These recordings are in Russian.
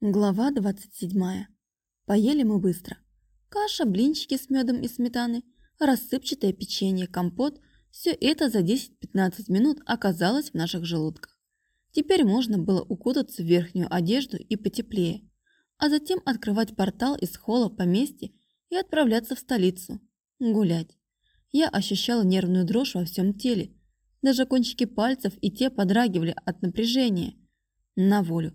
Глава 27. Поели мы быстро. Каша, блинчики с медом и сметаной, рассыпчатое печенье, компот – все это за 10-15 минут оказалось в наших желудках. Теперь можно было укутаться в верхнюю одежду и потеплее, а затем открывать портал из холла поместья и отправляться в столицу. Гулять. Я ощущала нервную дрожь во всем теле. Даже кончики пальцев и те подрагивали от напряжения. На волю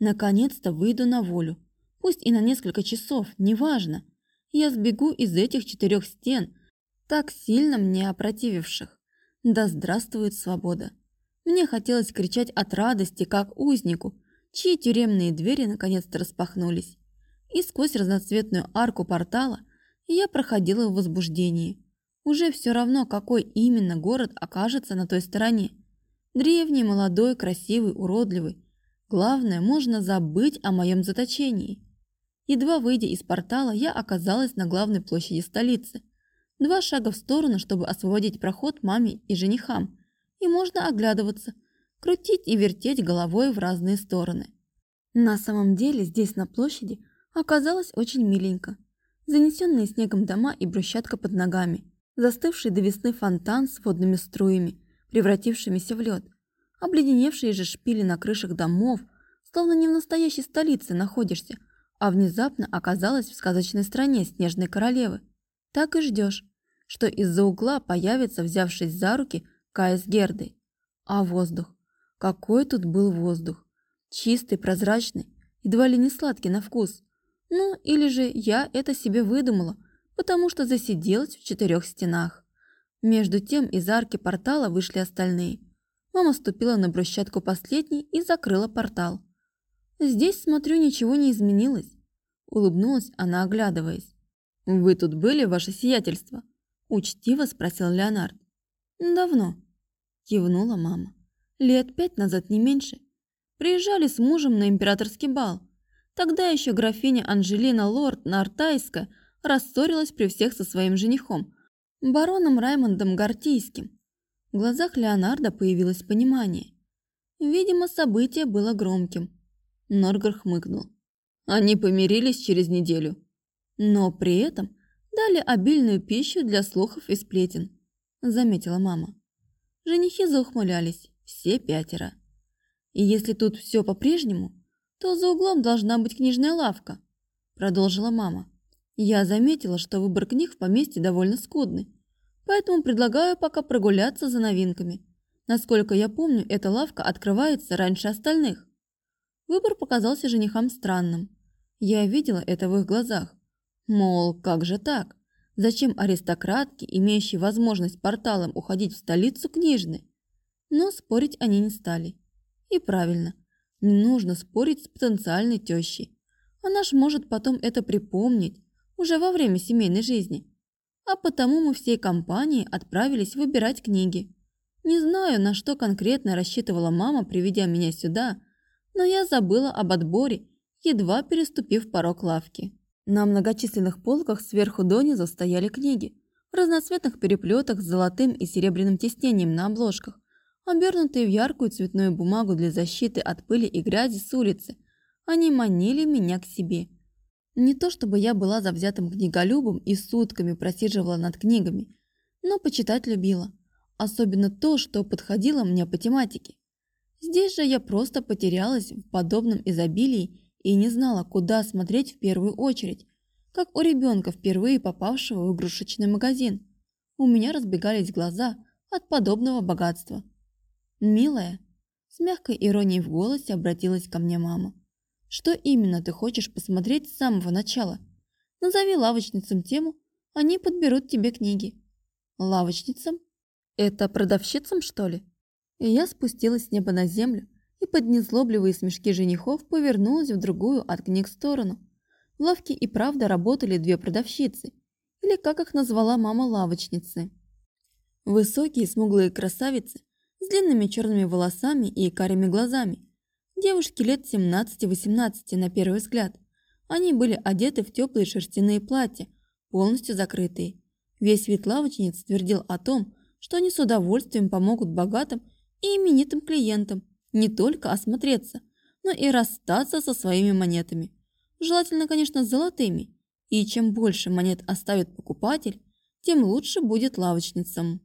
Наконец-то выйду на волю. Пусть и на несколько часов, неважно. Я сбегу из этих четырех стен, так сильно мне опротививших. Да здравствует свобода. Мне хотелось кричать от радости, как узнику, чьи тюремные двери наконец-то распахнулись. И сквозь разноцветную арку портала я проходила в возбуждении. Уже все равно, какой именно город окажется на той стороне. Древний, молодой, красивый, уродливый – Главное, можно забыть о моем заточении. Едва выйдя из портала, я оказалась на главной площади столицы. Два шага в сторону, чтобы освободить проход маме и женихам. И можно оглядываться, крутить и вертеть головой в разные стороны. На самом деле здесь на площади оказалось очень миленько. Занесенные снегом дома и брусчатка под ногами, застывший до весны фонтан с водными струями, превратившимися в лед – Обледеневшие же шпили на крышах домов, словно не в настоящей столице находишься, а внезапно оказалась в сказочной стране снежной королевы. Так и ждешь, что из-за угла появится, взявшись за руки, Кая с Гердой. А воздух? Какой тут был воздух? Чистый, прозрачный, едва ли не сладкий на вкус. Ну, или же я это себе выдумала, потому что засиделась в четырех стенах. Между тем из арки портала вышли остальные – Мама ступила на брусчатку последней и закрыла портал. «Здесь, смотрю, ничего не изменилось», – улыбнулась она, оглядываясь. «Вы тут были, ваше сиятельство?» – учтиво спросил Леонард. «Давно», – кивнула мама. «Лет пять назад, не меньше. Приезжали с мужем на императорский бал. Тогда еще графиня Анжелина Лорд Нартайская рассорилась при всех со своим женихом, бароном Раймондом Гартийским. В глазах Леонардо появилось понимание. Видимо, событие было громким. Норгар хмыкнул. Они помирились через неделю. Но при этом дали обильную пищу для слухов и сплетен, заметила мама. Женихи заухмылялись, все пятеро. И если тут все по-прежнему, то за углом должна быть книжная лавка, продолжила мама. Я заметила, что выбор книг в поместье довольно скудный. Поэтому предлагаю пока прогуляться за новинками. Насколько я помню, эта лавка открывается раньше остальных. Выбор показался женихам странным. Я видела это в их глазах. Мол, как же так? Зачем аристократки, имеющие возможность порталом уходить в столицу книжной? Но спорить они не стали. И правильно, не нужно спорить с потенциальной тещей. Она ж может потом это припомнить уже во время семейной жизни а потому мы всей компанией отправились выбирать книги. Не знаю, на что конкретно рассчитывала мама, приведя меня сюда, но я забыла об отборе, едва переступив порог лавки. На многочисленных полках сверху донизу стояли книги, в разноцветных переплетах с золотым и серебряным тиснением на обложках, обернутые в яркую цветную бумагу для защиты от пыли и грязи с улицы. Они манили меня к себе – не то чтобы я была завзятым книголюбом и сутками просиживала над книгами, но почитать любила. Особенно то, что подходило мне по тематике. Здесь же я просто потерялась в подобном изобилии и не знала, куда смотреть в первую очередь, как у ребенка, впервые попавшего в игрушечный магазин. У меня разбегались глаза от подобного богатства. «Милая», с мягкой иронией в голосе обратилась ко мне мама. Что именно ты хочешь посмотреть с самого начала? Назови лавочницам тему, они подберут тебе книги. Лавочницам? Это продавщицам, что ли? И я спустилась с неба на землю и под незлобливые смешки женихов повернулась в другую от книг сторону. В лавке и правда работали две продавщицы, или как их назвала мама лавочницы. Высокие смуглые красавицы с длинными черными волосами и карими глазами – Девушки лет 17-18 на первый взгляд. Они были одеты в теплые шерстяные платья, полностью закрытые. Весь вид лавочниц твердил о том, что они с удовольствием помогут богатым и именитым клиентам не только осмотреться, но и расстаться со своими монетами. Желательно, конечно, золотыми. И чем больше монет оставит покупатель, тем лучше будет лавочницам.